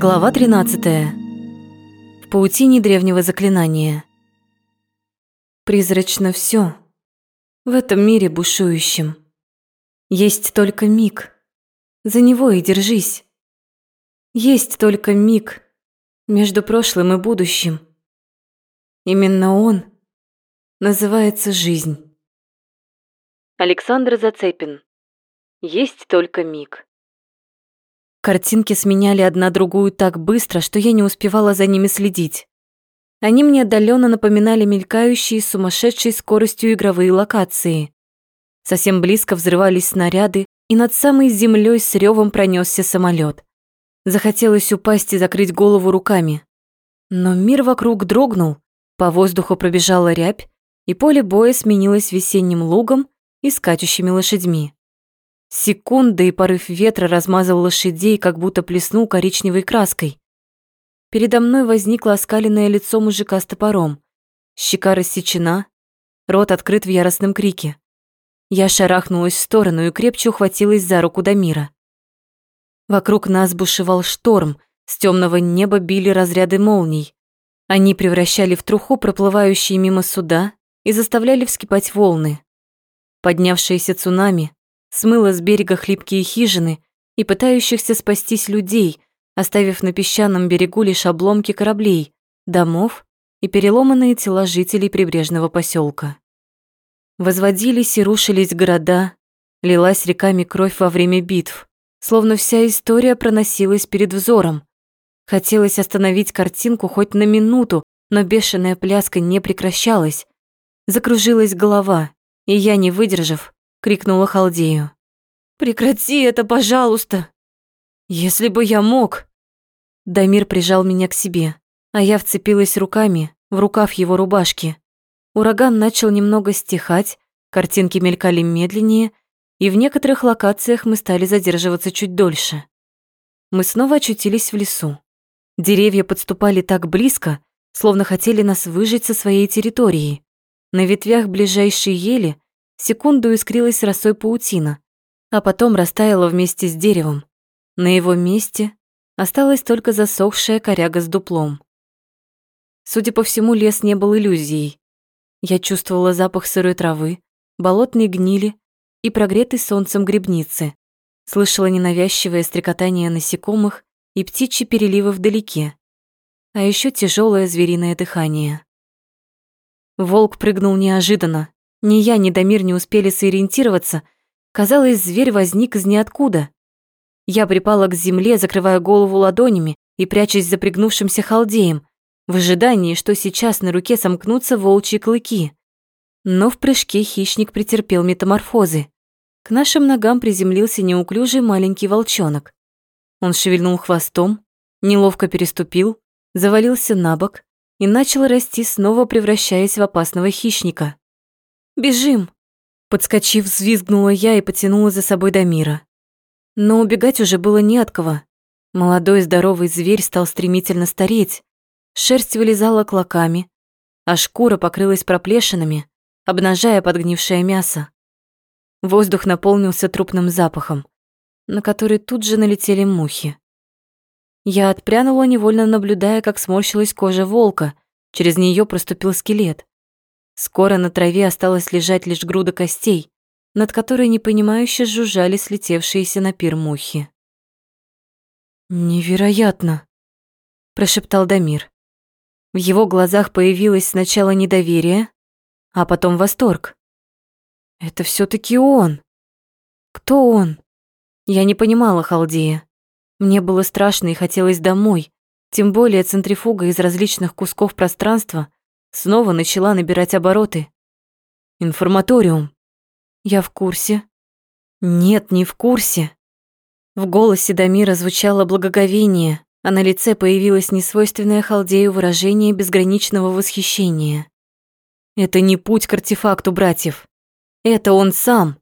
Глава 13. В паутине древнего заклинания. Призрачно все в этом мире бушующем. Есть только миг. За него и держись. Есть только миг между прошлым и будущим. Именно он называется жизнь. Александр Зацепин. Есть только миг. Картинки сменяли одна другую так быстро, что я не успевала за ними следить. Они мне отдаленно напоминали мелькающие с сумасшедшей скоростью игровые локации. Совсем близко взрывались снаряды, и над самой землей с ревом пронесся самолет. Захотелось упасть и закрыть голову руками. Но мир вокруг дрогнул, по воздуху пробежала рябь, и поле боя сменилось весенним лугом и скачущими лошадьми. Секунда и порыв ветра размазал лошадей, как будто плеснул коричневой краской. Передо мной возникло оскаленное лицо мужика с топором. Щека рассечена, рот открыт в яростном крике. Я шарахнулась в сторону и крепче ухватилась за руку Дамира. Вокруг нас бушевал шторм, с темного неба били разряды молний. Они превращали в труху проплывающие мимо суда и заставляли вскипать волны. Поднявшееся цунами смыло с берега хлипкие хижины и пытающихся спастись людей, оставив на песчаном берегу лишь обломки кораблей, домов и переломанные тела жителей прибрежного поселка. Возводились и рушились города, лилась реками кровь во время битв, словно вся история проносилась перед взором. Хотелось остановить картинку хоть на минуту, но бешеная пляска не прекращалась. Закружилась голова, и я, не выдержав, крикнула Халдею. «Прекрати это, пожалуйста! Если бы я мог!» Дамир прижал меня к себе, а я вцепилась руками в рукав его рубашки. Ураган начал немного стихать, картинки мелькали медленнее, и в некоторых локациях мы стали задерживаться чуть дольше. Мы снова очутились в лесу. Деревья подступали так близко, словно хотели нас выжить со своей территории. На ветвях ближайшей ели Секунду искрилась росой паутина, а потом растаяла вместе с деревом. На его месте осталась только засохшая коряга с дуплом. Судя по всему, лес не был иллюзией. Я чувствовала запах сырой травы, болотной гнили и прогретой солнцем грибницы. Слышала ненавязчивое стрекотание насекомых и птичьи переливы вдалеке. А еще тяжелое звериное дыхание. Волк прыгнул неожиданно, ни я, ни Дамир не успели сориентироваться. Казалось, зверь возник из ниоткуда. Я припала к земле, закрывая голову ладонями и прячась за пригнувшимся халдеем, в ожидании, что сейчас на руке сомкнутся волчьи клыки. Но в прыжке хищник претерпел метаморфозы. К нашим ногам приземлился неуклюжий маленький волчонок. Он шевельнул хвостом, неловко переступил, завалился на бок и начал расти, снова превращаясь в опасного хищника. Бежим!» Подскочив, взвизгнула я и потянула за собой Дамира. Но убегать уже было не от кого. Молодой здоровый зверь стал стремительно стареть. Шерсть вылезала клоками, а шкура покрылась проплешинами, обнажая подгнившее мясо. Воздух наполнился трупным запахом, на который тут же налетели мухи. Я отпрянула, невольно наблюдая, как сморщилась кожа волка, через нее проступил скелет. Скоро на траве осталось лежать лишь груда костей, над которой непонимающе жужжали слетевшиеся на пир мухи. «Невероятно!» – прошептал Дамир. В его глазах появилось сначала недоверие, а потом восторг. «Это все таки он! Кто он?» Я не понимала Халдея. Мне было страшно и хотелось домой, тем более центрифуга из различных кусков пространства – снова начала набирать обороты. Информаториум. Я в курсе. Нет, не в курсе. В голосе Дамира звучало благоговение, а на лице появилось несвойственное халдею выражение безграничного восхищения. Это не путь к артефакту, братьев. Это он сам.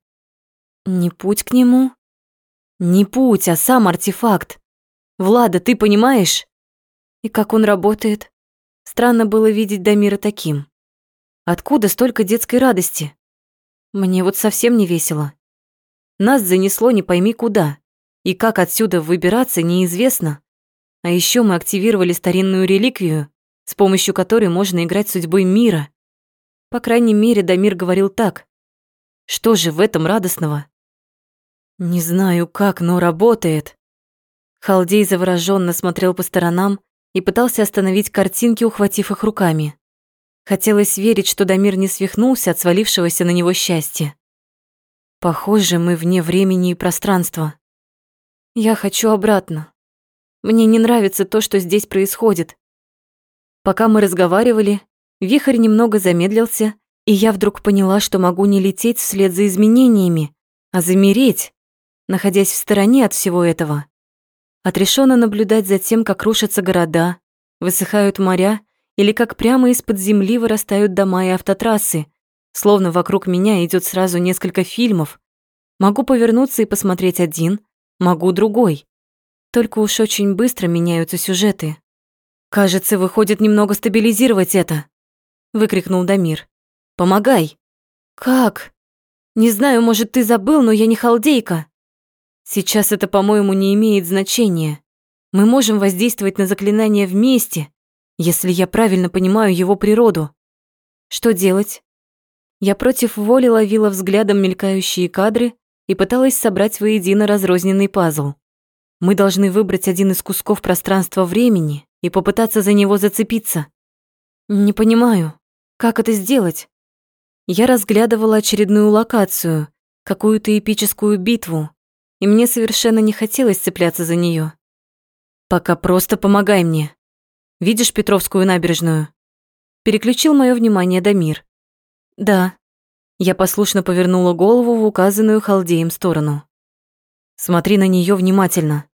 Не путь к нему? Не путь, а сам артефакт. Влада, ты понимаешь? И как он работает? Странно было видеть Дамира таким. Откуда столько детской радости? Мне вот совсем не весело. Нас занесло не пойми куда, и как отсюда выбираться неизвестно. А еще мы активировали старинную реликвию, с помощью которой можно играть судьбой мира. По крайней мере, Дамир говорил так. Что же в этом радостного? Не знаю как, но работает. Халдей завороженно смотрел по сторонам и пытался остановить картинки, ухватив их руками. Хотелось верить, что Дамир не свихнулся от свалившегося на него счастья. Похоже, мы вне времени и пространства. Я хочу обратно. Мне не нравится то, что здесь происходит. Пока мы разговаривали, вихрь немного замедлился, и я вдруг поняла, что могу не лететь вслед за изменениями, а замереть, находясь в стороне от всего этого. Отрешенно наблюдать за тем, как рушатся города, высыхают моря или как прямо из-под земли вырастают дома и автотрассы, словно вокруг меня идет сразу несколько фильмов. Могу повернуться и посмотреть один, могу другой. Только уж очень быстро меняются сюжеты. «Кажется, выходит немного стабилизировать это», — выкрикнул Дамир. «Помогай!» «Как?» «Не знаю, может, ты забыл, но я не халдейка». «Сейчас это, по-моему, не имеет значения. Мы можем воздействовать на заклинание вместе, если я правильно понимаю его природу. Что делать?» Я против воли ловила взглядом мелькающие кадры и пыталась собрать воедино разрозненный пазл. Мы должны выбрать один из кусков пространства-времени и попытаться за него зацепиться. Не понимаю, как это сделать? Я разглядывала очередную локацию, какую-то эпическую битву, и мне совершенно не хотелось цепляться за нее. Пока просто помогай мне. Видишь Петровскую набережную? Переключил мое внимание Дамир. Да. Я послушно повернула голову в указанную халдеем сторону. Смотри на нее внимательно.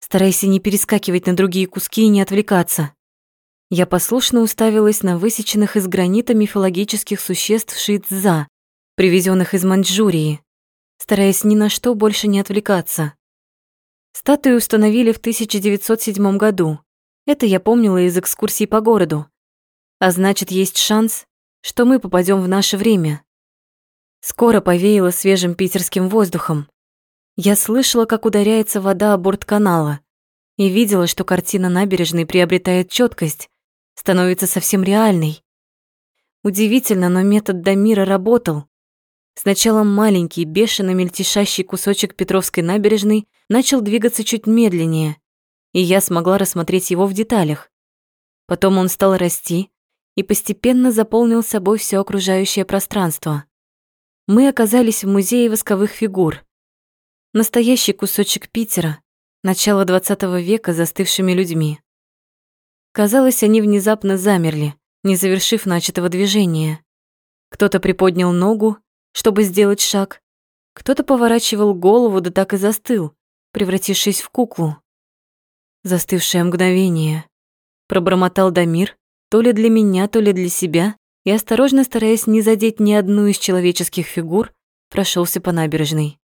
Старайся не перескакивать на другие куски и не отвлекаться. Я послушно уставилась на высеченных из гранита мифологических существ шидза, привезенных из Маньчжурии, стараясь ни на что больше не отвлекаться. Статуи установили в 1907 году. Это я помнила из экскурсий по городу. А значит, есть шанс, что мы попадем в наше время. Скоро повеяло свежим питерским воздухом. Я слышала, как ударяется вода о борт канала, и видела, что картина набережной приобретает четкость, становится совсем реальной. Удивительно, но метод Дамира работал. Сначала маленький, бешено мельтешащий кусочек Петровской набережной начал двигаться чуть медленнее, и я смогла рассмотреть его в деталях. Потом он стал расти, и постепенно заполнил собой все окружающее пространство. Мы оказались в музее восковых фигур. Настоящий кусочек Питера, начала XX века застывшими людьми. Казалось, они внезапно замерли, не завершив начатого движения. Кто-то приподнял ногу, чтобы сделать шаг, кто-то поворачивал голову, да так и застыл, превратившись в куклу. Застывшее мгновение. Пробормотал Дамир, то ли для меня, то ли для себя, и, осторожно стараясь не задеть ни одну из человеческих фигур, прошелся по набережной.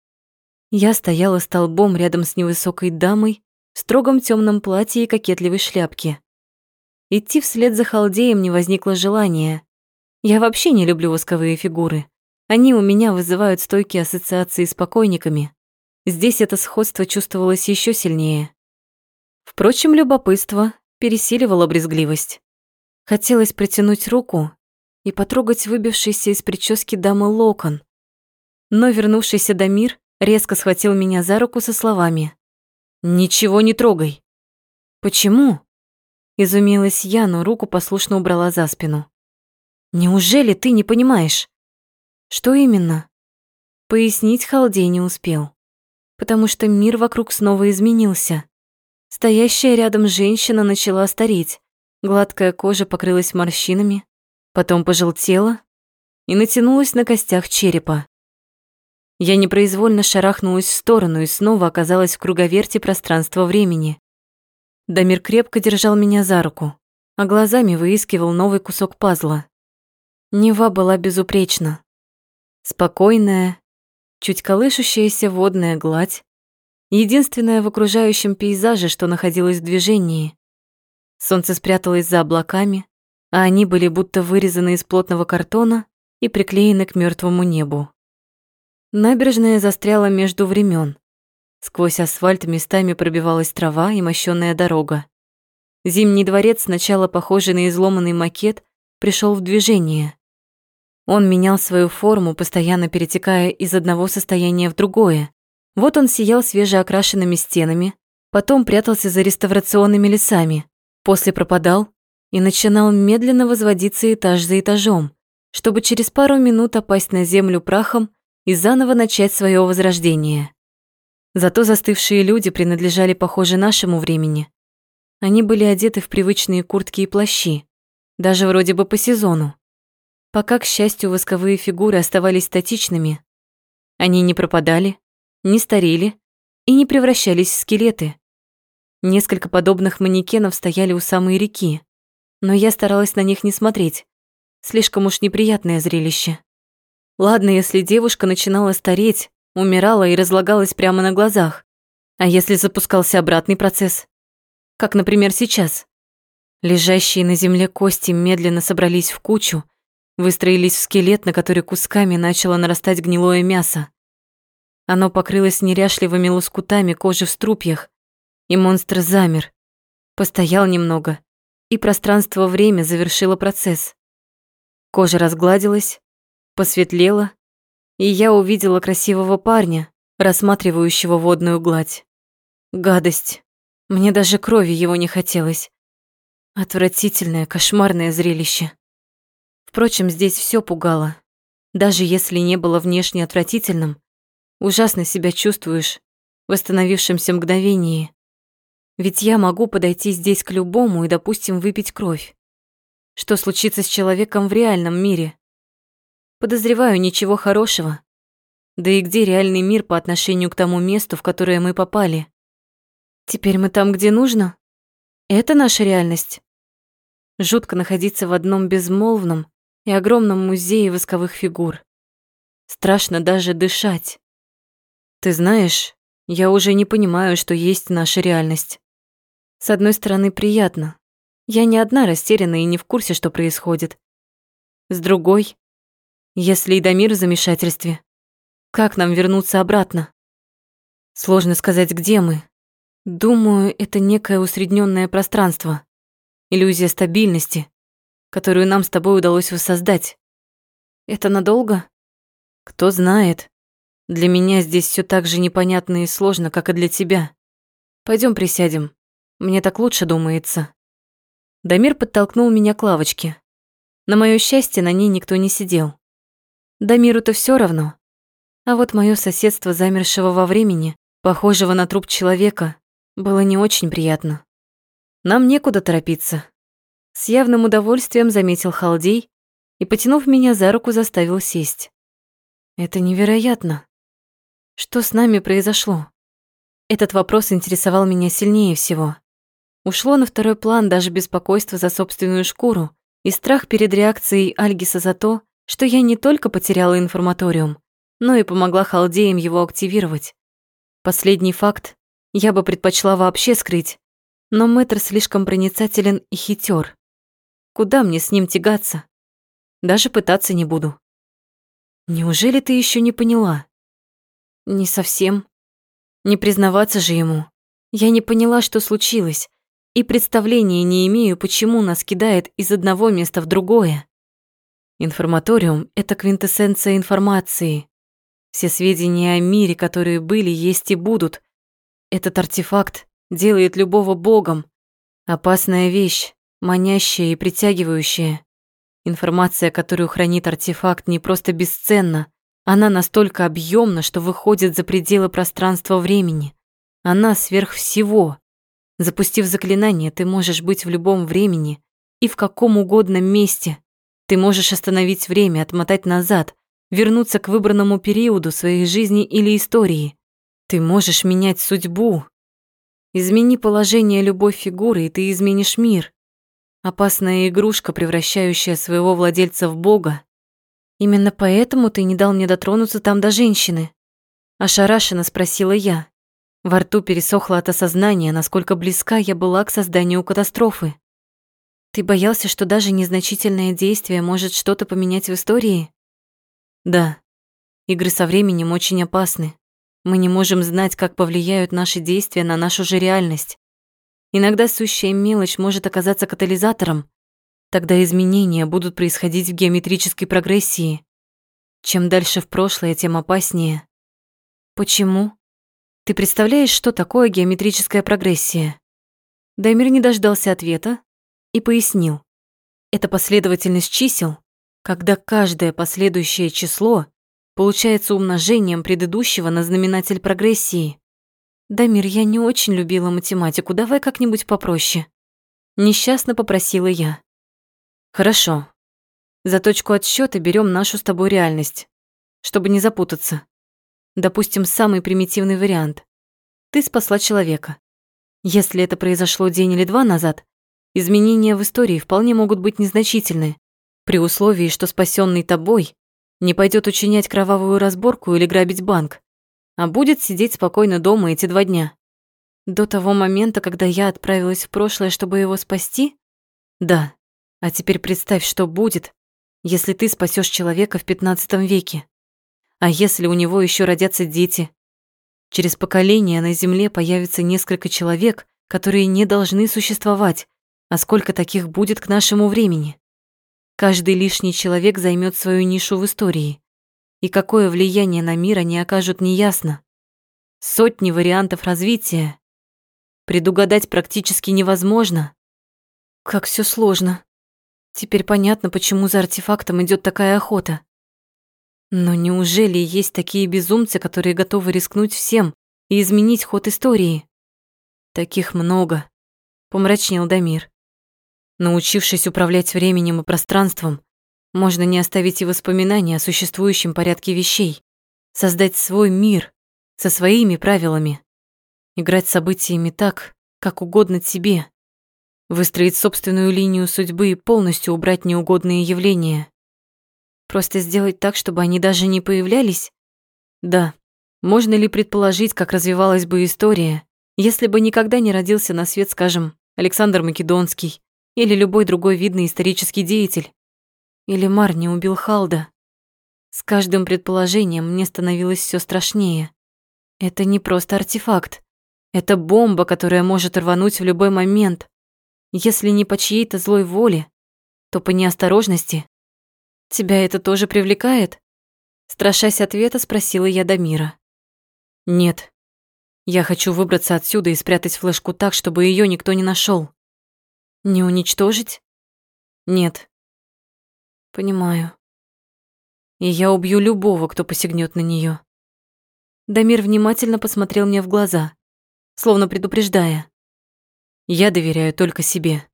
Я стояла столбом рядом с невысокой дамой в строгом темном платье и кокетливой шляпке. Идти вслед за халдеем не возникло желания. Я вообще не люблю восковые фигуры. Они у меня вызывают стойкие ассоциации с покойниками. Здесь это сходство чувствовалось еще сильнее. Впрочем, любопытство пересиливало брезгливость. Хотелось протянуть руку и потрогать выбившийся из прически дамы локон. Но вернувшийся Дамир резко схватил меня за руку со словами «Ничего не трогай». «Почему?» Изумилась я, но руку послушно убрала за спину. «Неужели ты не понимаешь?» «Что именно?» Пояснить Халдей не успел, потому что мир вокруг снова изменился. Стоящая рядом женщина начала стареть, Гладкая кожа покрылась морщинами, потом пожелтела и натянулась на костях черепа. Я непроизвольно шарахнулась в сторону и снова оказалась в круговерте пространства-времени. Дамир крепко держал меня за руку, а глазами выискивал новый кусок пазла. Нева была безупречна. Спокойная, чуть колышущаяся водная гладь, единственная в окружающем пейзаже, что находилось в движении. Солнце спряталось за облаками, а они были будто вырезаны из плотного картона и приклеены к мертвому небу. Набережная застряла между времен. Сквозь асфальт местами пробивалась трава и мощёная дорога. Зимний дворец, сначала похожий на изломанный макет, пришел в движение. Он менял свою форму, постоянно перетекая из одного состояния в другое. Вот он сиял свежеокрашенными стенами, потом прятался за реставрационными лесами, после пропадал и начинал медленно возводиться этаж за этажом, чтобы через пару минут опасть на землю прахом и заново начать свое возрождение. Зато застывшие люди принадлежали, похоже, нашему времени. Они были одеты в привычные куртки и плащи, даже вроде бы по сезону. Пока, к счастью, восковые фигуры оставались статичными. Они не пропадали, не старели и не превращались в скелеты. Несколько подобных манекенов стояли у самой реки, но я старалась на них не смотреть. Слишком уж неприятное зрелище. Ладно, если девушка начинала стареть, умирала и разлагалась прямо на глазах. А если запускался обратный процесс? Как, например, сейчас. Лежащие на земле кости медленно собрались в кучу, выстроились в скелет, на который кусками начало нарастать гнилое мясо. Оно покрылось неряшливыми лоскутами кожи в струпьях, и монстр замер, постоял немного, и пространство-время завершило процесс. Кожа разгладилась, посветлела, и я увидела красивого парня, рассматривающего водную гладь. Гадость. Мне даже крови его не хотелось. Отвратительное, кошмарное зрелище. Впрочем, здесь все пугало. Даже если не было внешне отвратительным, ужасно себя чувствуешь в восстановившемся мгновении. Ведь я могу подойти здесь к любому и, допустим, выпить кровь. Что случится с человеком в реальном мире? Подозреваю, ничего хорошего. Да и где реальный мир по отношению к тому месту, в которое мы попали? Теперь мы там, где нужно? Это наша реальность? Жутко находиться в одном безмолвном и огромном музее восковых фигур. Страшно даже дышать. Ты знаешь, я уже не понимаю, что есть наша реальность. С одной стороны, приятно. Я не одна растеряна и не в курсе, что происходит. С другой, если и Дамир в замешательстве, как нам вернуться обратно? Сложно сказать, где мы. Думаю, это некое усредненное пространство иллюзия стабильности, которую нам с тобой удалось воссоздать. Это надолго? Кто знает. Для меня здесь все так же непонятно и сложно, как и для тебя. Пойдем присядем. Мне так лучше думается. Дамир подтолкнул меня к лавочке. На моё счастье, на ней никто не сидел. Дамиру-то все равно. А вот мое соседство замершего во времени, похожего на труп человека, было не очень приятно. Нам некуда торопиться. С явным удовольствием заметил Халдей и, потянув меня за руку, заставил сесть. Это невероятно. Что с нами произошло? Этот вопрос интересовал меня сильнее всего. Ушло на второй план даже беспокойство за собственную шкуру и страх перед реакцией Альгиса за то, что я не только потеряла информаториум, но и помогла халдеям его активировать. Последний факт я бы предпочла вообще скрыть, но мэтр слишком проницателен и хитер. Куда мне с ним тягаться? Даже пытаться не буду. Неужели ты еще не поняла? Не совсем. Не признаваться же ему. Я не поняла, что случилось, и представления не имею, почему нас кидает из одного места в другое. Информаториум — это квинтэссенция информации. Все сведения о мире, которые были, есть и будут. Этот артефакт делает любого богом. Опасная вещь, манящая и притягивающая. Информация, которую хранит артефакт, не просто бесценна, она настолько объемна, что выходит за пределы пространства-времени. Она сверх всего. Запустив заклинание, ты можешь быть в любом времени и в каком угодно месте. Ты можешь остановить время, отмотать назад, вернуться к выбранному периоду своей жизни или истории. Ты можешь менять судьбу, Измени положение любой фигуры, и ты изменишь мир. Опасная игрушка, превращающая своего владельца в бога. Именно поэтому ты не дал мне дотронуться там до женщины. Ошарашенно спросила я. Во рту пересохло от осознания, насколько близка я была к созданию катастрофы. Ты боялся, что даже незначительное действие может что-то поменять в истории? Да. Игры со временем очень опасны. Мы не можем знать, как повлияют наши действия на нашу же реальность. Иногда сущая мелочь может оказаться катализатором. Тогда изменения будут происходить в геометрической прогрессии. Чем дальше в прошлое, тем опаснее. Почему? Ты представляешь, что такое геометрическая прогрессия? Даймир не дождался ответа и пояснил. Это последовательность чисел, когда каждое последующее число получается умножением предыдущего на знаменатель прогрессии. Дамир, я не очень любила математику, давай как-нибудь попроще. Несчастно попросила я. Хорошо. За точку отсчета берем нашу с тобой реальность, чтобы не запутаться. Допустим, самый примитивный вариант. Ты спасла человека. Если это произошло день или два назад, изменения в истории вполне могут быть незначительны, при условии, что спасенный тобой не пойдет учинять кровавую разборку или грабить банк а будет сидеть спокойно дома эти два дня. До того момента, когда я отправилась в прошлое, чтобы его спасти? Да. А теперь представь, что будет, если ты спасешь человека в пятнадцатом веке. А если у него еще родятся дети? Через поколение на Земле появится несколько человек, которые не должны существовать. А сколько таких будет к нашему времени? Каждый лишний человек займет свою нишу в истории и какое влияние на мир они окажут, неясно. Сотни вариантов развития. Предугадать практически невозможно. Как все сложно. Теперь понятно, почему за артефактом идет такая охота. Но неужели есть такие безумцы, которые готовы рискнуть всем и изменить ход истории? Таких много, помрачнел Дамир. Научившись управлять временем и пространством, можно не оставить и воспоминания о существующем порядке вещей, создать свой мир со своими правилами, играть событиями так, как угодно тебе, выстроить собственную линию судьбы и полностью убрать неугодные явления. Просто сделать так, чтобы они даже не появлялись? Да. Можно ли предположить, как развивалась бы история, если бы никогда не родился на свет, скажем, Александр Македонский или любой другой видный исторический деятель? Или Мар не убил Халда? С каждым предположением мне становилось все страшнее. Это не просто артефакт. Это бомба, которая может рвануть в любой момент. Если не по чьей-то злой воле, то по неосторожности. Тебя это тоже привлекает? Страшась ответа, спросила я Дамира. Нет. Я хочу выбраться отсюда и спрятать флешку так, чтобы ее никто не нашел. Не уничтожить? Нет. Понимаю. И я убью любого, кто посягнет на нее. Дамир внимательно посмотрел мне в глаза, словно предупреждая. Я доверяю только себе.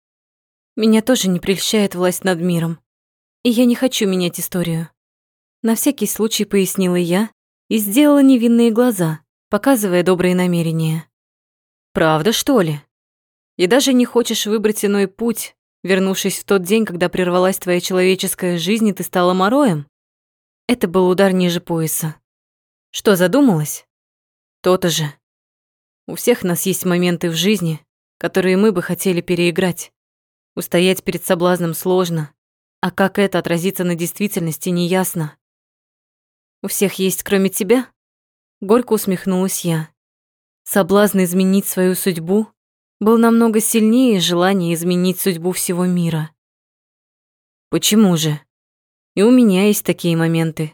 Меня тоже не прельщает власть над миром. И я не хочу менять историю. На всякий случай пояснила я и сделала невинные глаза, показывая добрые намерения. Правда, что ли? И даже не хочешь выбрать иной путь, вернувшись в тот день, когда прервалась твоя человеческая жизнь, и ты стала мороем? Это был удар ниже пояса. Что, задумалась? То-то же. У всех нас есть моменты в жизни, которые мы бы хотели переиграть. Устоять перед соблазном сложно, а как это отразится на действительности, неясно. У всех есть, кроме тебя? Горько усмехнулась я. Соблазн изменить свою судьбу был намного сильнее желания изменить судьбу всего мира. Почему же? И у меня есть такие моменты.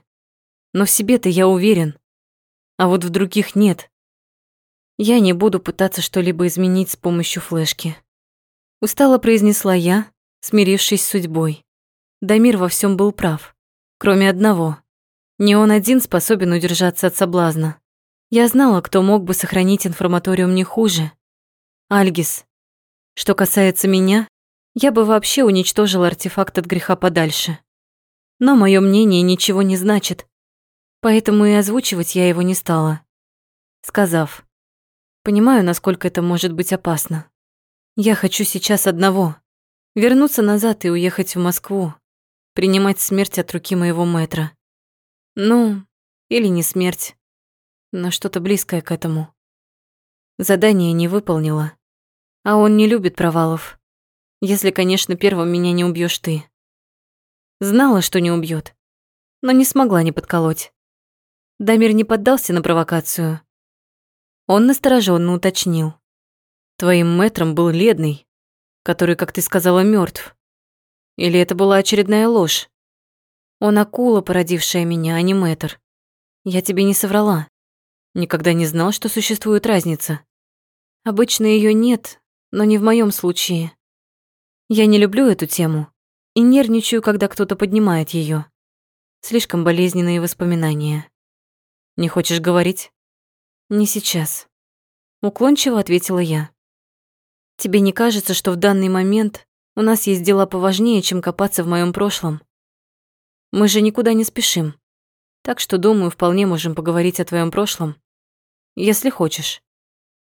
Но в себе-то я уверен, а вот в других нет. Я не буду пытаться что-либо изменить с помощью флешки. Устало произнесла я, смирившись с судьбой. Дамир во всем был прав, кроме одного. Не он один способен удержаться от соблазна. Я знала, кто мог бы сохранить информаториум не хуже, Альгис. Что касается меня, я бы вообще уничтожил артефакт от греха подальше. Но мое мнение ничего не значит, поэтому и озвучивать я его не стала. Сказав, понимаю, насколько это может быть опасно. Я хочу сейчас одного — вернуться назад и уехать в Москву, принимать смерть от руки моего мэтра. Ну, или не смерть, но что-то близкое к этому. Задание не выполнила. А он не любит провалов. Если, конечно, первым меня не убьешь ты. Знала, что не убьет, но не смогла не подколоть. Дамир не поддался на провокацию. Он настороженно уточнил. Твоим мэтром был Ледный, который, как ты сказала, мертв. Или это была очередная ложь? Он акула, породившая меня, а не мэтр. Я тебе не соврала. Никогда не знал, что существует разница. Обычно ее нет, но не в моем случае. Я не люблю эту тему и нервничаю, когда кто-то поднимает ее. Слишком болезненные воспоминания. Не хочешь говорить? Не сейчас. Уклончиво ответила я. Тебе не кажется, что в данный момент у нас есть дела поважнее, чем копаться в моем прошлом? Мы же никуда не спешим. Так что, думаю, вполне можем поговорить о твоем прошлом, если хочешь.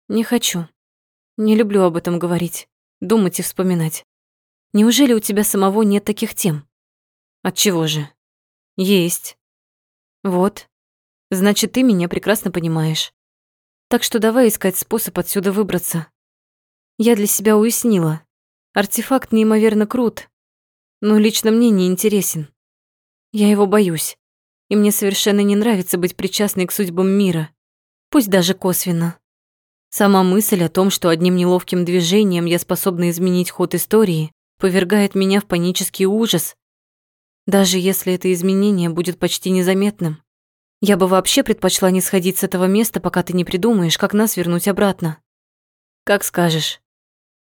Не хочу. Не люблю об этом говорить, думать и вспоминать. Неужели у тебя самого нет таких тем? От чего же? Есть. Вот. Значит, ты меня прекрасно понимаешь. Так что давай искать способ отсюда выбраться. Я для себя уяснила. Артефакт неимоверно крут, но лично мне не интересен. Я его боюсь, и мне совершенно не нравится быть причастной к судьбам мира, пусть даже косвенно. Сама мысль о том, что одним неловким движением я способна изменить ход истории, повергает меня в панический ужас, даже если это изменение будет почти незаметным. Я бы вообще предпочла не сходить с этого места, пока ты не придумаешь, как нас вернуть обратно. Как скажешь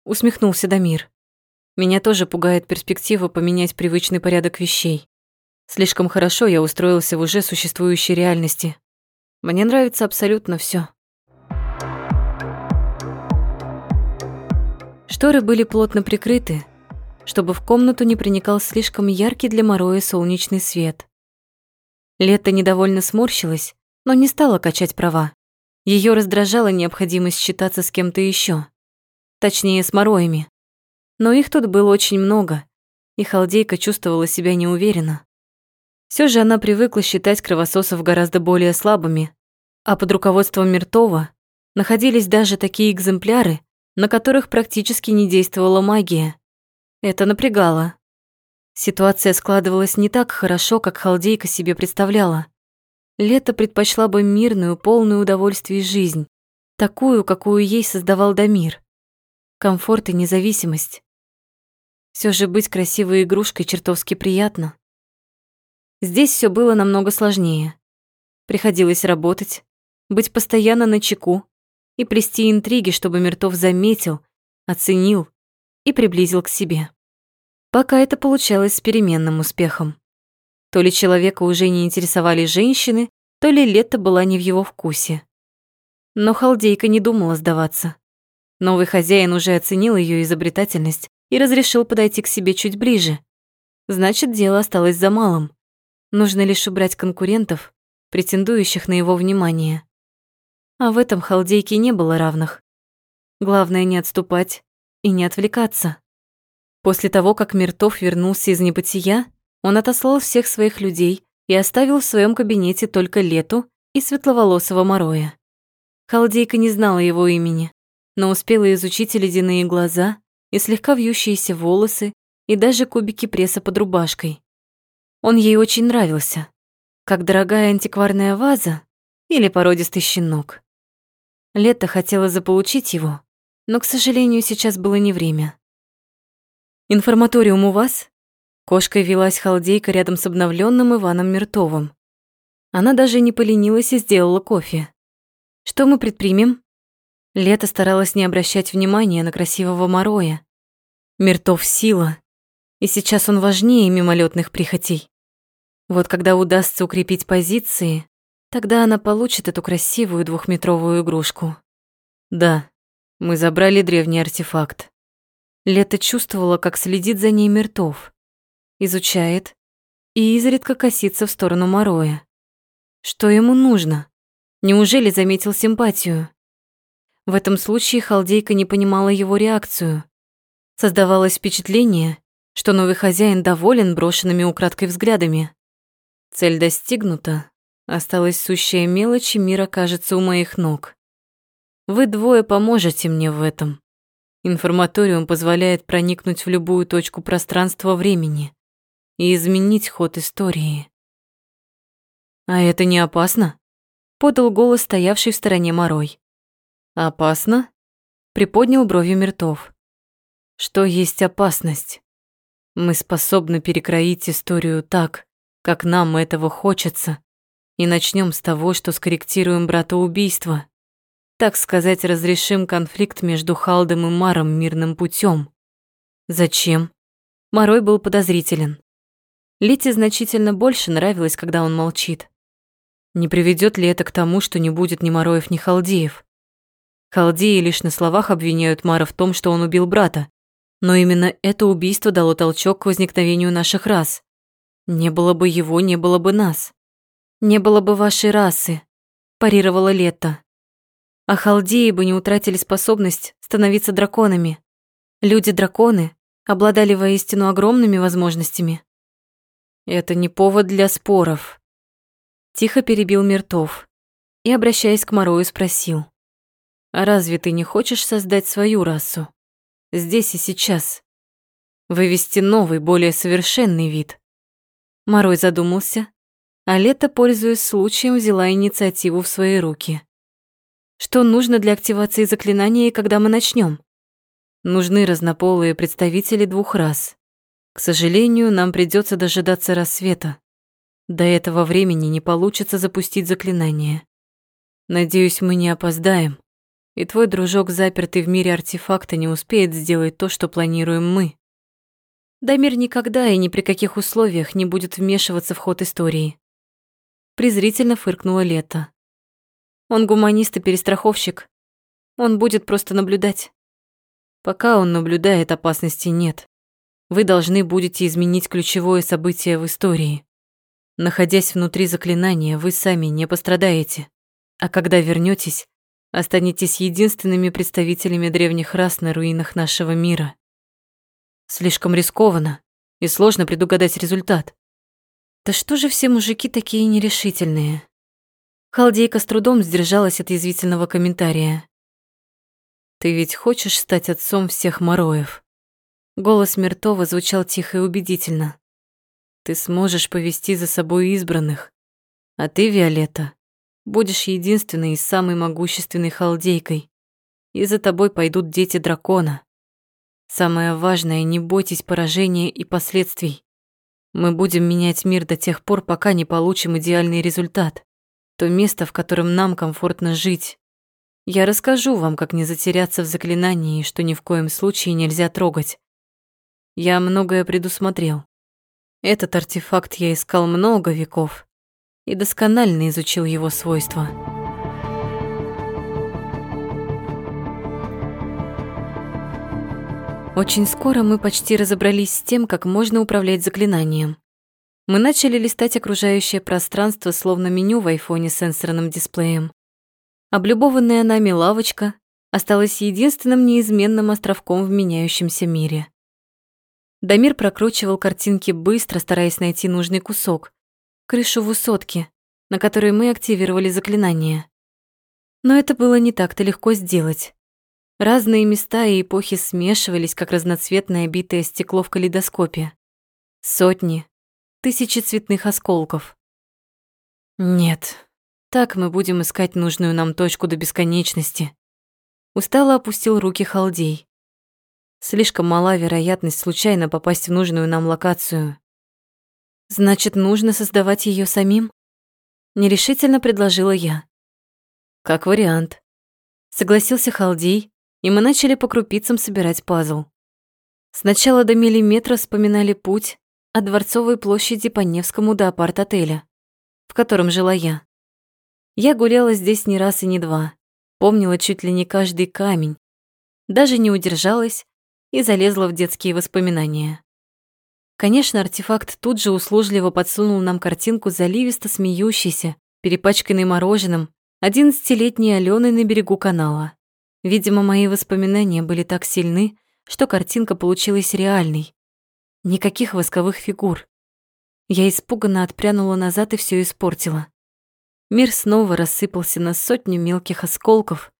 усмехнулся Дамир. Меня тоже пугает перспектива поменять привычный порядок вещей. Слишком хорошо я устроился в уже существующей реальности. Мне нравится абсолютно все. Шторы были плотно прикрыты, чтобы в комнату не проникал слишком яркий для Мороя солнечный свет. Лето недовольно сморщилась, но не стала качать права. Ее раздражала необходимость считаться с кем-то еще точнее с мороями. Но их тут было очень много, и халдейка чувствовала себя неуверенно. Все же она привыкла считать кровососов гораздо более слабыми, а под руководством Мертова находились даже такие экземпляры, на которых практически не действовала магия. Это напрягало. Ситуация складывалась не так хорошо, как халдейка себе представляла. Лето предпочла бы мирную, полную удовольствий жизнь, такую, какую ей создавал Дамир комфорт и независимость. Все же быть красивой игрушкой чертовски приятно. Здесь все было намного сложнее. Приходилось работать, быть постоянно на чеку и плести интриги, чтобы Мертов заметил, оценил и приблизил к себе. Пока это получалось с переменным успехом. То ли человека уже не интересовали женщины, то ли лето была не в его вкусе. Но халдейка не думала сдаваться. Новый хозяин уже оценил ее изобретательность и разрешил подойти к себе чуть ближе. Значит, дело осталось за малым. Нужно лишь убрать конкурентов, претендующих на его внимание. А в этом халдейке не было равных. Главное не отступать и не отвлекаться. После того, как Миртов вернулся из небытия, он отослал всех своих людей и оставил в своем кабинете только Лету и светловолосого Мороя. Халдейка не знала его имени, но успела изучить ледяные глаза и слегка вьющиеся волосы и даже кубики пресса под рубашкой. Он ей очень нравился, как дорогая антикварная ваза или породистый щенок. Лето хотела заполучить его, но, к сожалению, сейчас было не время. «Информаториум у вас?» Кошкой велась халдейка рядом с обновленным Иваном Мертовым. Она даже не поленилась и сделала кофе. «Что мы предпримем?» Лето старалась не обращать внимания на красивого Мороя. Мертов сила, и сейчас он важнее мимолетных прихотей. Вот когда удастся укрепить позиции, тогда она получит эту красивую двухметровую игрушку. Да, мы забрали древний артефакт. Лето чувствовала, как следит за ней Мертов. Изучает и изредка косится в сторону Мороя. Что ему нужно? Неужели заметил симпатию? В этом случае халдейка не понимала его реакцию. Создавалось впечатление, что новый хозяин доволен брошенными украдкой взглядами. Цель достигнута. Осталась сущая мелочь, и мир окажется у моих ног. Вы двое поможете мне в этом. Информаториум позволяет проникнуть в любую точку пространства-времени и изменить ход истории. «А это не опасно?» — подал голос стоявший в стороне Морой. «Опасно?» приподнял брови Мертов. Что есть опасность? Мы способны перекроить историю так, как нам этого хочется, и начнем с того, что скорректируем братоубийство. Так сказать, разрешим конфликт между Халдом и Маром мирным путем. Зачем? Морой был подозрителен. Лите значительно больше нравилось, когда он молчит. Не приведет ли это к тому, что не будет ни Мороев, ни Халдеев? Халдеи лишь на словах обвиняют Мара в том, что он убил брата. Но именно это убийство дало толчок к возникновению наших рас. Не было бы его, не было бы нас. Не было бы вашей расы, парировала Летта а халдеи бы не утратили способность становиться драконами. Люди-драконы обладали воистину огромными возможностями. Это не повод для споров. Тихо перебил Мертов и, обращаясь к Морою, спросил. А разве ты не хочешь создать свою расу? Здесь и сейчас. Вывести новый, более совершенный вид. Морой задумался, а Лето, пользуясь случаем, взяла инициативу в свои руки. Что нужно для активации заклинания и когда мы начнем? Нужны разнополые представители двух рас. К сожалению, нам придется дожидаться рассвета. До этого времени не получится запустить заклинание. Надеюсь, мы не опоздаем, и твой дружок, запертый в мире артефакта, не успеет сделать то, что планируем мы. Дамир никогда и ни при каких условиях не будет вмешиваться в ход истории. Презрительно фыркнула Лето. Он гуманист и перестраховщик. Он будет просто наблюдать. Пока он наблюдает, опасности нет. Вы должны будете изменить ключевое событие в истории. Находясь внутри заклинания, вы сами не пострадаете. А когда вернётесь, останетесь единственными представителями древних рас на руинах нашего мира. Слишком рискованно и сложно предугадать результат. Да что же все мужики такие нерешительные? Халдейка с трудом сдержалась от язвительного комментария. «Ты ведь хочешь стать отцом всех Мороев?» Голос Мертова звучал тихо и убедительно. «Ты сможешь повести за собой избранных, а ты, Виолетта, будешь единственной и самой могущественной халдейкой, и за тобой пойдут дети дракона. Самое важное, не бойтесь поражения и последствий. Мы будем менять мир до тех пор, пока не получим идеальный результат то место, в котором нам комфортно жить. Я расскажу вам, как не затеряться в заклинании, что ни в коем случае нельзя трогать. Я многое предусмотрел. Этот артефакт я искал много веков и досконально изучил его свойства. Очень скоро мы почти разобрались с тем, как можно управлять заклинанием. Мы начали листать окружающее пространство, словно меню в айфоне с сенсорным дисплеем. Облюбованная нами лавочка осталась единственным неизменным островком в меняющемся мире. Дамир прокручивал картинки быстро, стараясь найти нужный кусок, крышу высотки, на которой мы активировали заклинание. Но это было не так-то легко сделать. Разные места и эпохи смешивались, как разноцветное битое стекло в калейдоскопе. Сотни, тысячи цветных осколков. Нет, так мы будем искать нужную нам точку до бесконечности. Устало опустил руки Халдей. Слишком мала вероятность случайно попасть в нужную нам локацию. Значит, нужно создавать ее самим? Нерешительно предложила я. Как вариант. Согласился Халдей, и мы начали по крупицам собирать пазл. Сначала до миллиметра вспоминали путь, от Дворцовой площади по Невскому до апарт-отеля, в котором жила я. Я гуляла здесь не раз и не два, помнила чуть ли не каждый камень, даже не удержалась и залезла в детские воспоминания. Конечно, артефакт тут же услужливо подсунул нам картинку заливисто смеющейся, перепачканной мороженым, одиннадцатилетней Алены на берегу канала. Видимо, мои воспоминания были так сильны, что картинка получилась реальной, Никаких восковых фигур. Я испуганно отпрянула назад и все испортила. Мир снова рассыпался на сотню мелких осколков,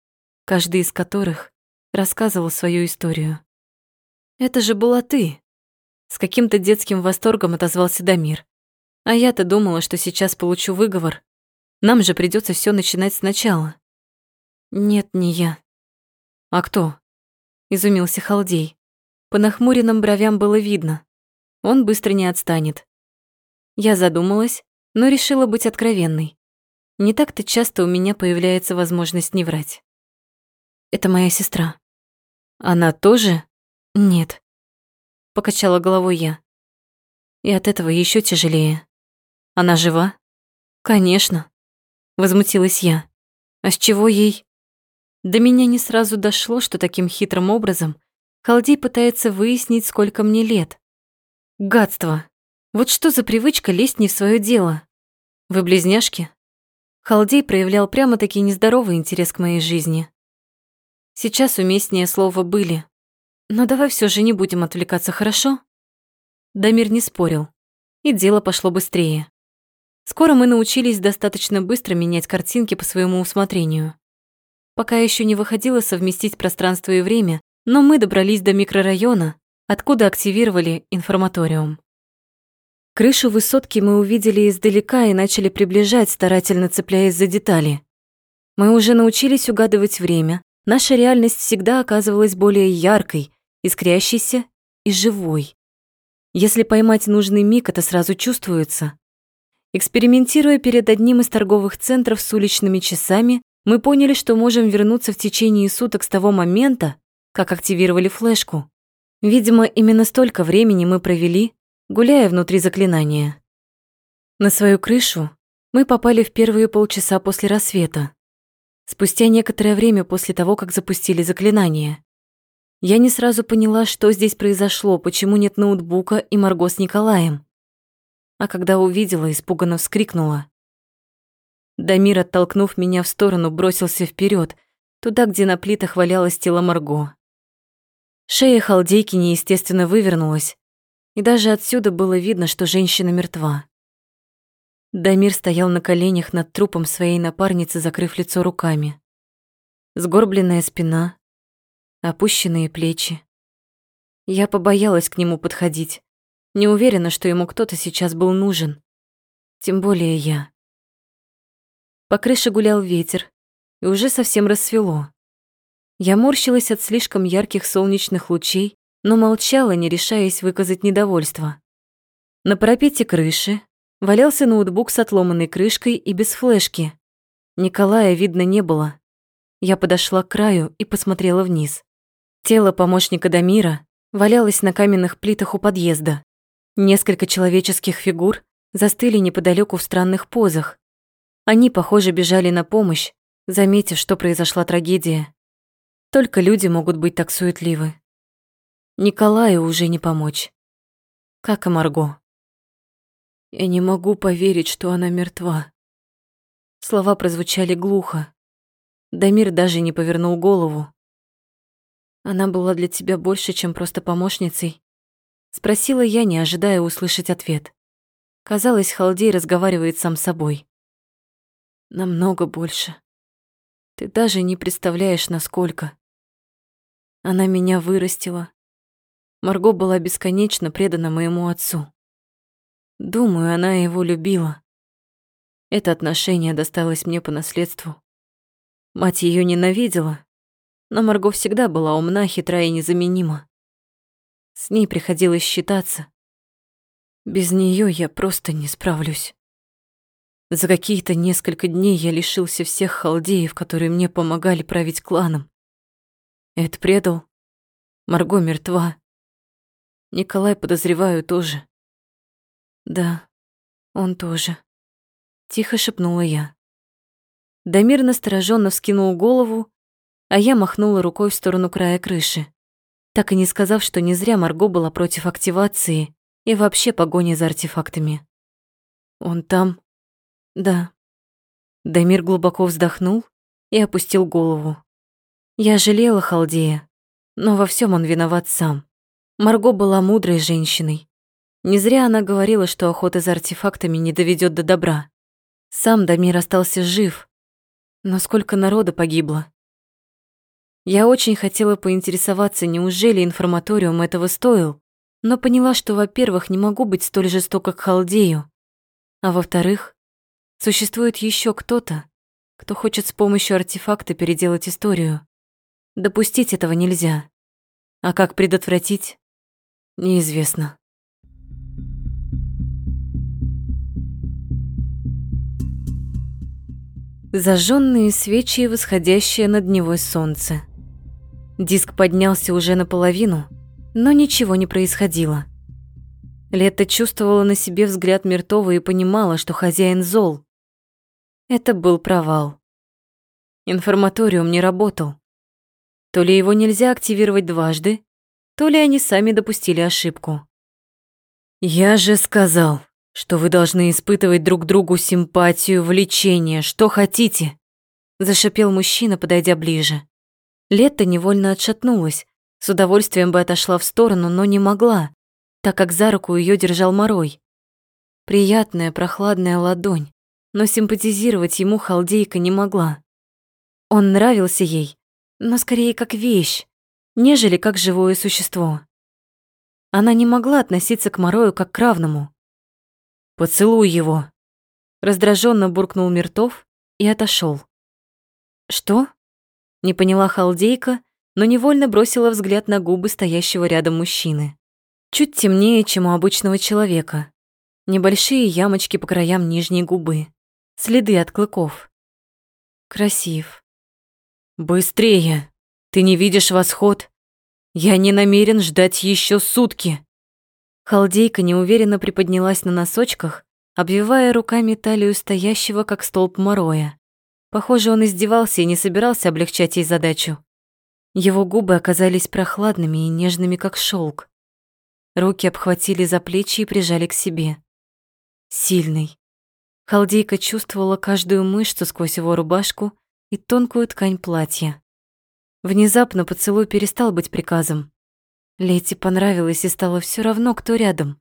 каждый из которых рассказывал свою историю. «Это же была ты!» С каким-то детским восторгом отозвался Дамир. А я-то думала, что сейчас получу выговор. Нам же придется все начинать сначала. Нет, не я. А кто? изумился Халдей. По нахмуренным бровям было видно. Он быстро не отстанет. Я задумалась, но решила быть откровенной. Не так-то часто у меня появляется возможность не врать. Это моя сестра. Она тоже? Нет. Покачала головой я. И от этого еще тяжелее. Она жива? Конечно. Возмутилась я. А с чего ей? До меня не сразу дошло, что таким хитрым образом Халдей пытается выяснить, сколько мне лет. Гадство. Вот что за привычка лезть не в свое дело? Вы близняшки? Халдей проявлял прямо-таки нездоровый интерес к моей жизни. Сейчас уместнее слово «были». Но давай все же не будем отвлекаться, хорошо? Дамир не спорил, и дело пошло быстрее. Скоро мы научились достаточно быстро менять картинки по своему усмотрению. Пока еще не выходило совместить пространство и время, но мы добрались до микрорайона, откуда активировали информаториум. Крышу высотки мы увидели издалека и начали приближать, старательно цепляясь за детали. Мы уже научились угадывать время, наша реальность всегда оказывалась более яркой, искрящейся и живой. Если поймать нужный миг, это сразу чувствуется. Экспериментируя перед одним из торговых центров с уличными часами, мы поняли, что можем вернуться в течение суток с того момента, как активировали флешку. Видимо, именно столько времени мы провели, гуляя внутри заклинания. На свою крышу мы попали в первые полчаса после рассвета, спустя некоторое время после того, как запустили заклинание. Я не сразу поняла, что здесь произошло, почему нет ноутбука и Марго с Николаем. А когда увидела, испуганно вскрикнула. Дамир, оттолкнув меня в сторону, бросился вперед, туда, где на плитах валялось тело Марго. Шея халдейки неестественно вывернулась, и даже отсюда было видно, что женщина мертва. Дамир стоял на коленях над трупом своей напарницы, закрыв лицо руками. Сгорбленная спина, опущенные плечи. Я побоялась к нему подходить. Не уверена, что ему кто-то сейчас был нужен. Тем более я. По крыше гулял ветер, и уже совсем рассвело. Я морщилась от слишком ярких солнечных лучей, но молчала, не решаясь выказать недовольство. На парапете крыши валялся ноутбук с отломанной крышкой и без флешки. Николая видно не было. Я подошла к краю и посмотрела вниз. Тело помощника Дамира валялось на каменных плитах у подъезда. Несколько человеческих фигур застыли неподалеку в странных позах. Они, похоже, бежали на помощь, заметив, что произошла трагедия. Только люди могут быть так суетливы. Николаю уже не помочь. Как и Марго. Я не могу поверить, что она мертва. Слова прозвучали глухо. Дамир даже не повернул голову. Она была для тебя больше, чем просто помощницей? Спросила я, не ожидая услышать ответ. Казалось, Халдей разговаривает сам с собой. Намного больше. Ты даже не представляешь, насколько. Она меня вырастила, Марго была бесконечно предана моему отцу. Думаю, она его любила. Это отношение досталось мне по наследству. Мать ее ненавидела, но Марго всегда была умна, хитра и незаменима. С ней приходилось считаться. Без нее я просто не справлюсь. За какие-то несколько дней я лишился всех халдеев, которые мне помогали править кланом. Эд предал. Марго мертва. Николай, подозреваю, тоже. Да, он тоже. Тихо шепнула я. Дамир настороженно вскинул голову, а я махнула рукой в сторону края крыши, так и не сказав, что не зря Марго была против активации и вообще погони за артефактами. Он там? Да. Дамир глубоко вздохнул и опустил голову. Я жалела Халдея, но во всем он виноват сам. Марго была мудрой женщиной. Не зря она говорила, что охота за артефактами не доведет до добра. Сам Дамир остался жив, но сколько народа погибло. Я очень хотела поинтересоваться, неужели информаториум этого стоил, но поняла, что, во-первых, не могу быть столь жестока к Халдею, а во-вторых, существует еще кто-то, кто хочет с помощью артефакта переделать историю. Допустить этого нельзя. А как предотвратить? Неизвестно. Зажженные свечи и восходящее над Невой солнце. Диск поднялся уже наполовину, но ничего не происходило. Лето чувствовала на себе взгляд Мертова и понимала, что хозяин зол. Это был провал. Информаториум не работал. То ли его нельзя активировать дважды, то ли они сами допустили ошибку. «Я же сказал, что вы должны испытывать друг другу симпатию, влечение, что хотите», зашипел мужчина, подойдя ближе. Летта невольно отшатнулась, с удовольствием бы отошла в сторону, но не могла так как за руку ее держал Морой. Приятная прохладная ладонь, но симпатизировать ему халдейка не могла. Он нравился ей, но скорее как вещь, нежели как живое существо. Она не могла относиться к Морою как к равному. «Поцелуй его!» Раздраженно буркнул Мертов и отошел. «Что?» Не поняла халдейка, но невольно бросила взгляд на губы стоящего рядом мужчины. Чуть темнее, чем у обычного человека. Небольшие ямочки по краям нижней губы. Следы от клыков. Красив. «Быстрее! Ты не видишь восход? Я не намерен ждать еще сутки!» Халдейка неуверенно приподнялась на носочках, обвивая руками талию стоящего, как столб мороя. Похоже, он издевался и не собирался облегчать ей задачу. Его губы оказались прохладными и нежными, как шелк. Руки обхватили за плечи и прижали к себе. Сильный. Халдейка чувствовала каждую мышцу сквозь его рубашку и тонкую ткань платья. Внезапно поцелуй перестал быть приказом. Лете понравилось и стало все равно, кто рядом.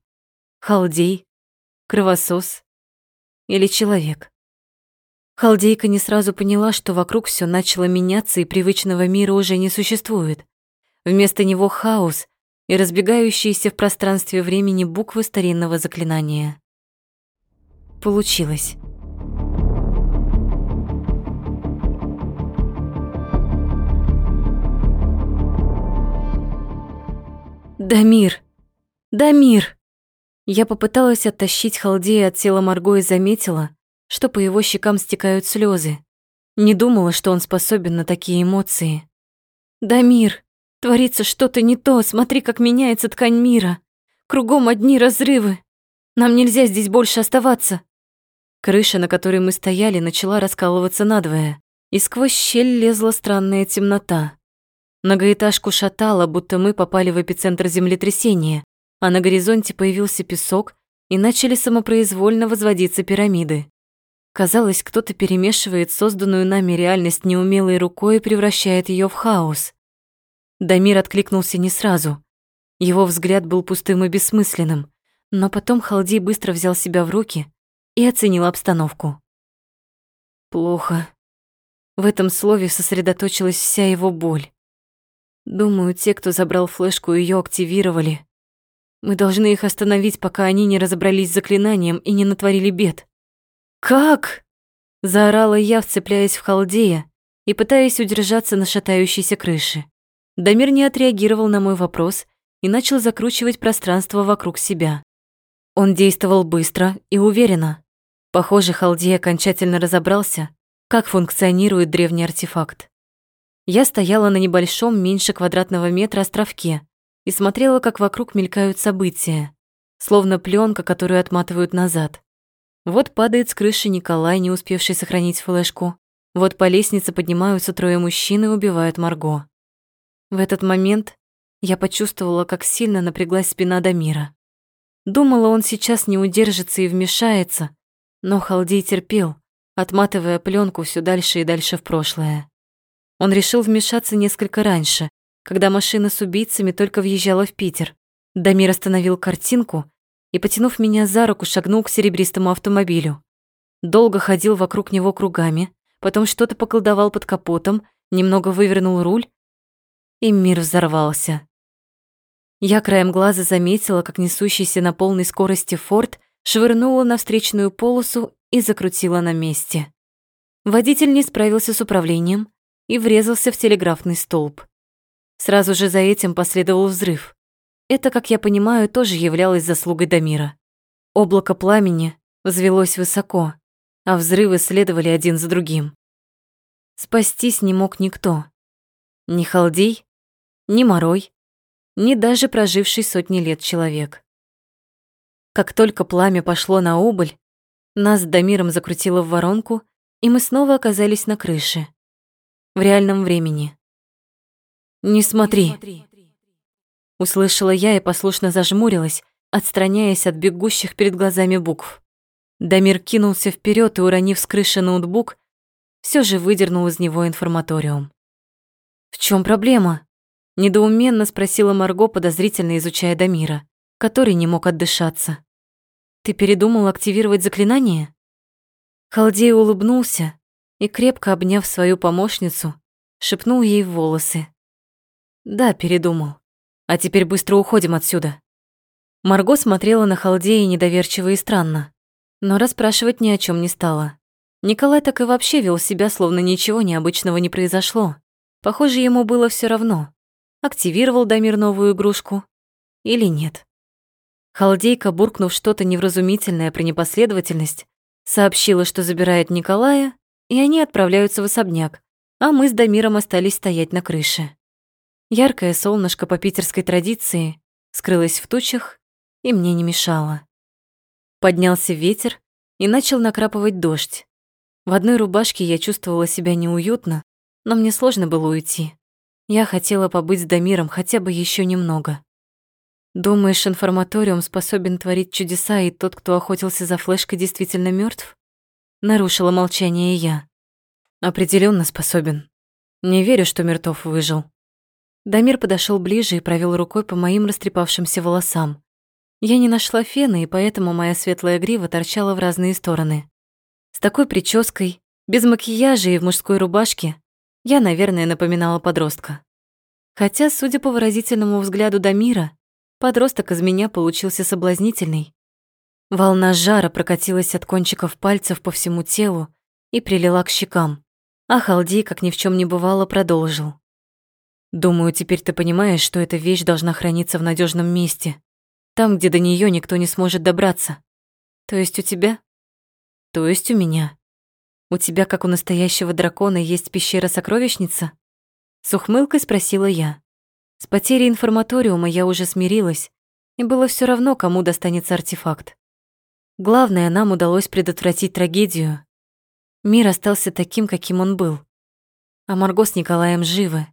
Халдей, кровосос или человек. Халдейка не сразу поняла, что вокруг все начало меняться и привычного мира уже не существует. Вместо него хаос и разбегающиеся в пространстве времени буквы старинного заклинания. Получилось. Дамир! Дамир! Я попыталась оттащить Халдея от тела Марго и заметила, что по его щекам стекают слезы. Не думала, что он способен на такие эмоции. «Дамир, Творится что-то не то, смотри, как меняется ткань мира. Кругом одни разрывы. Нам нельзя здесь больше оставаться. Крыша, на которой мы стояли, начала раскалываться надвое, и сквозь щель лезла странная темнота. Многоэтажку шатало, будто мы попали в эпицентр землетрясения, а на горизонте появился песок, и начали самопроизвольно возводиться пирамиды. Казалось, кто-то перемешивает созданную нами реальность неумелой рукой и превращает ее в хаос. Дамир откликнулся не сразу. Его взгляд был пустым и бессмысленным, но потом Халди быстро взял себя в руки и оценил обстановку. Плохо. В этом слове сосредоточилась вся его боль. Думаю, те, кто забрал флешку, ее активировали. Мы должны их остановить, пока они не разобрались с заклинанием и не натворили бед. «Как?» – заорала я, вцепляясь в халдея и пытаясь удержаться на шатающейся крыше. Дамир не отреагировал на мой вопрос и начал закручивать пространство вокруг себя. Он действовал быстро и уверенно. Похоже, Халдей окончательно разобрался, как функционирует древний артефакт. Я стояла на небольшом, меньше квадратного метра островке и смотрела, как вокруг мелькают события, словно пленка, которую отматывают назад. Вот падает с крыши Николай, не успевший сохранить флешку. Вот по лестнице поднимаются трое мужчин и убивают Марго. В этот момент я почувствовала, как сильно напряглась спина Дамира. Думала, он сейчас не удержится и вмешается, но Халдей терпел, отматывая пленку все дальше и дальше в прошлое. Он решил вмешаться несколько раньше, когда машина с убийцами только въезжала в Питер. Дамир остановил картинку и, потянув меня за руку, шагнул к серебристому автомобилю. Долго ходил вокруг него кругами, потом что-то поколдовал под капотом, немного вывернул руль и мир взорвался. Я краем глаза заметила, как несущийся на полной скорости форт швырнула на встречную полосу и закрутила на месте. Водитель не справился с управлением и врезался в телеграфный столб. Сразу же за этим последовал взрыв. Это, как я понимаю, тоже являлось заслугой Дамира. Облако пламени взвелось высоко, а взрывы следовали один за другим. Спастись не мог никто. Ни Халдей, ни Морой, ни даже проживший сотни лет человек. Как только пламя пошло на убыль, нас с Дамиром закрутило в воронку, и мы снова оказались на крыше. В реальном времени. «Не смотри!», Услышала я и послушно зажмурилась, отстраняясь от бегущих перед глазами букв. Дамир кинулся вперед и, уронив с крыши ноутбук, все же выдернул из него информаториум. «В чем проблема?» – недоуменно спросила Марго, подозрительно изучая Дамира, который не мог отдышаться. Ты передумал активировать заклинание? Халдей улыбнулся и, крепко обняв свою помощницу, шепнул ей в волосы. Да, передумал. А теперь быстро уходим отсюда. Марго смотрела на Халдея недоверчиво и странно, но расспрашивать ни о чем не стала. Николай так и вообще вел себя, словно ничего необычного не произошло. Похоже, ему было все равно, активировал Дамир новую игрушку или нет. Халдейка, буркнув что-то невразумительное про непоследовательность, сообщила, что забирает Николая, и они отправляются в особняк, а мы с Дамиром остались стоять на крыше. Яркое солнышко по питерской традиции скрылось в тучах и мне не мешало. Поднялся ветер и начал накрапывать дождь. В одной рубашке я чувствовала себя неуютно, но мне сложно было уйти. Я хотела побыть с Дамиром хотя бы еще немного. Думаешь, информаториум способен творить чудеса, и тот, кто охотился за флешкой, действительно мертв? Нарушила молчание я. Определенно способен. Не верю, что Мертов выжил. Дамир подошел ближе и провел рукой по моим растрепавшимся волосам. Я не нашла фена, и поэтому моя светлая грива торчала в разные стороны. С такой прической, без макияжа и в мужской рубашке я, наверное, напоминала подростка. Хотя, судя по выразительному взгляду Дамира, Подросток из меня получился соблазнительный. Волна жара прокатилась от кончиков пальцев по всему телу и прилила к щекам. А Халдей, как ни в чем не бывало, продолжил. «Думаю, теперь ты понимаешь, что эта вещь должна храниться в надежном месте, там, где до нее никто не сможет добраться. То есть у тебя? То есть у меня. У тебя, как у настоящего дракона, есть пещера-сокровищница?» С ухмылкой спросила я. С потерей информаториума я уже смирилась, и было все равно, кому достанется артефакт. Главное, нам удалось предотвратить трагедию. Мир остался таким, каким он был. А Марго с Николаем живы.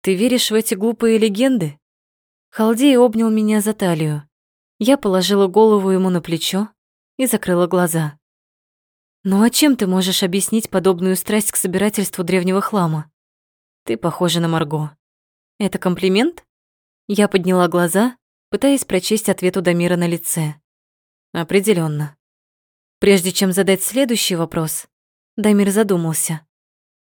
Ты веришь в эти глупые легенды? Халдей обнял меня за талию. Я положила голову ему на плечо и закрыла глаза. Ну а чем ты можешь объяснить подобную страсть к собирательству древнего хлама? Ты похожа на Марго. Это комплимент? Я подняла глаза, пытаясь прочесть ответ у Дамира на лице. Определенно. Прежде чем задать следующий вопрос, Дамир задумался.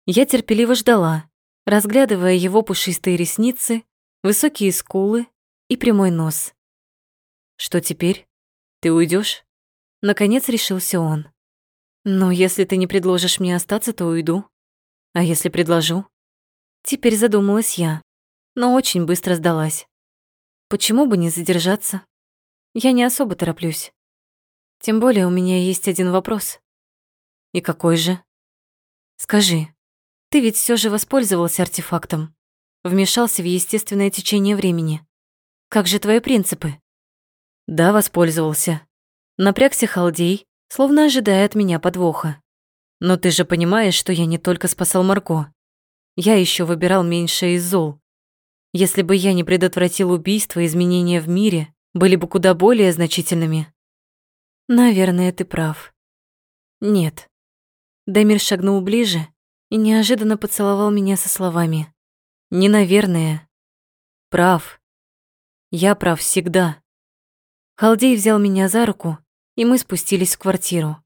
Я терпеливо ждала, разглядывая его пушистые ресницы, высокие скулы и прямой нос. Что теперь? Ты уйдешь? Наконец решился он. Но если ты не предложишь мне остаться, то уйду. А если предложу? Теперь задумалась я но очень быстро сдалась. Почему бы не задержаться? Я не особо тороплюсь. Тем более у меня есть один вопрос. И какой же? Скажи, ты ведь все же воспользовался артефактом, вмешался в естественное течение времени. Как же твои принципы? Да, воспользовался. Напрягся халдей, словно ожидая от меня подвоха. Но ты же понимаешь, что я не только спасал Марко. Я еще выбирал меньшее из зол. Если бы я не предотвратил убийство, изменения в мире были бы куда более значительными. Наверное, ты прав. Нет. Дамир шагнул ближе и неожиданно поцеловал меня со словами. Не наверное. Прав. Я прав всегда. Халдей взял меня за руку, и мы спустились в квартиру.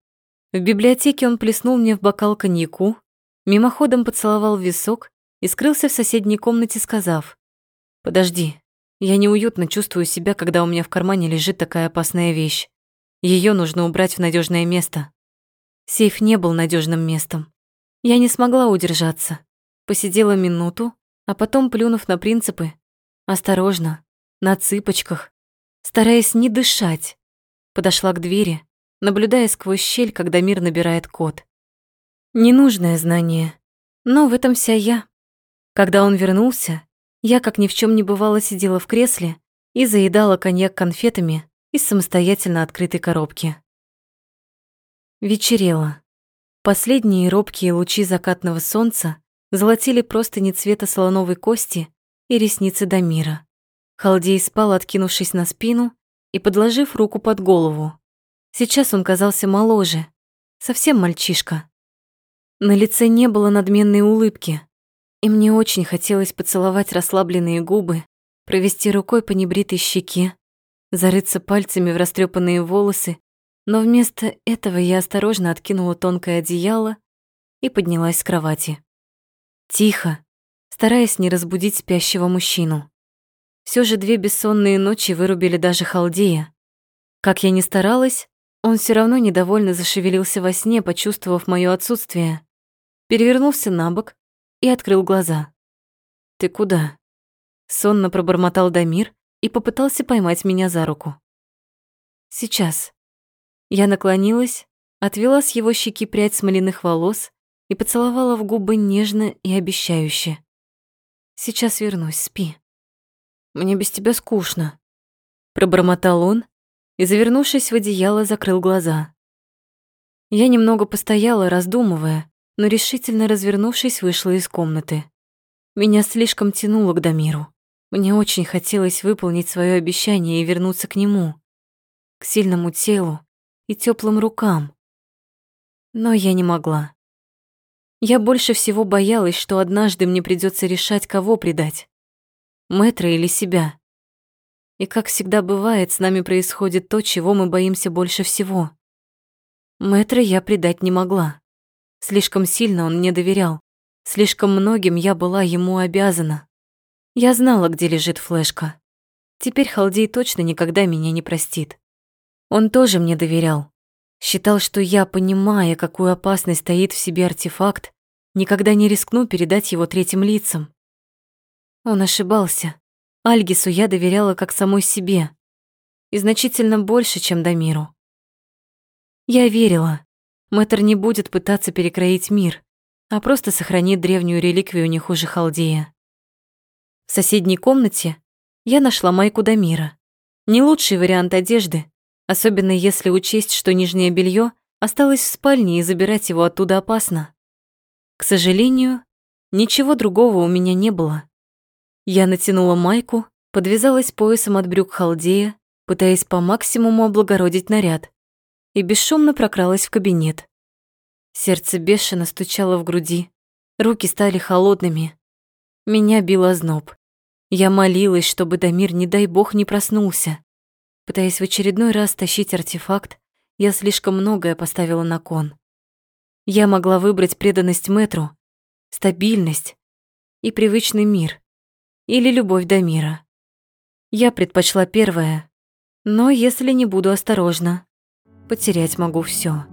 В библиотеке он плеснул мне в бокал коньяку, мимоходом поцеловал висок и скрылся в соседней комнате, сказав, Подожди. Я неуютно чувствую себя, когда у меня в кармане лежит такая опасная вещь. Ее нужно убрать в надежное место. Сейф не был надежным местом. Я не смогла удержаться. Посидела минуту, А потом, плюнув на принципы, осторожно, на цыпочках, стараясь не дышать, подошла к двери, наблюдая сквозь щель, когда мир набирает код. Ненужное знание, но в этом вся я. Когда он вернулся, я, как ни в чем не бывало, сидела в кресле и заедала коньяк конфетами из самостоятельно открытой коробки. Вечерело. Последние робкие лучи закатного солнца золотили просто не цвета слоновой кости и ресницы Дамира. Халдей спал, откинувшись на спину и подложив руку под голову. Сейчас он казался моложе, совсем мальчишка. На лице не было надменной улыбки, и мне очень хотелось поцеловать расслабленные губы, провести рукой по небритой щеке, зарыться пальцами в растрепанные волосы, но вместо этого я осторожно откинула тонкое одеяло и поднялась с кровати. Тихо, стараясь не разбудить спящего мужчину. Все же две бессонные ночи вырубили даже халдея. Как я ни старалась, он все равно недовольно зашевелился во сне, почувствовав мое отсутствие. Перевернулся на бок и открыл глаза. «Ты куда?» Сонно пробормотал Дамир и попытался поймать меня за руку. «Сейчас». Я наклонилась, отвела с его щеки прядь смоляных волос и поцеловала в губы нежно и обещающе. «Сейчас вернусь, спи». «Мне без тебя скучно», — пробормотал он, и, завернувшись в одеяло, закрыл глаза. Я немного постояла, раздумывая, но решительно развернувшись, вышла из комнаты. Меня слишком тянуло к Дамиру. Мне очень хотелось выполнить свое обещание и вернуться к нему, к сильному телу и теплым рукам. Но я не могла. Я больше всего боялась, что однажды мне придется решать, кого предать. Мэтра или себя. И как всегда бывает, с нами происходит то, чего мы боимся больше всего. Мэтра я предать не могла. Слишком сильно он мне доверял. Слишком многим я была ему обязана. Я знала, где лежит флешка. Теперь Халдей точно никогда меня не простит. Он тоже мне доверял. Считал, что я, понимая, какую опасность стоит в себе артефакт, никогда не рискну передать его третьим лицам. Он ошибался. Альгису я доверяла как самой себе. И значительно больше, чем Дамиру. Я верила. Мэтр не будет пытаться перекроить мир, а просто сохранит древнюю реликвию не хуже Халдея. В соседней комнате я нашла майку Дамира. Не лучший вариант одежды, особенно если учесть, что нижнее белье осталось в спальне и забирать его оттуда опасно. К сожалению, ничего другого у меня не было. Я натянула майку, подвязалась поясом от брюк халдея, пытаясь по максимуму облагородить наряд, и бесшумно прокралась в кабинет. Сердце бешено стучало в груди, руки стали холодными. Меня бил озноб. Я молилась, чтобы Дамир, не дай бог, не проснулся. Пытаясь в очередной раз тащить артефакт, я слишком многое поставила на кон. Я могла выбрать преданность Мэтру, стабильность и привычный мир или любовь до мира. Я предпочла первое, но если не буду осторожна, потерять могу все.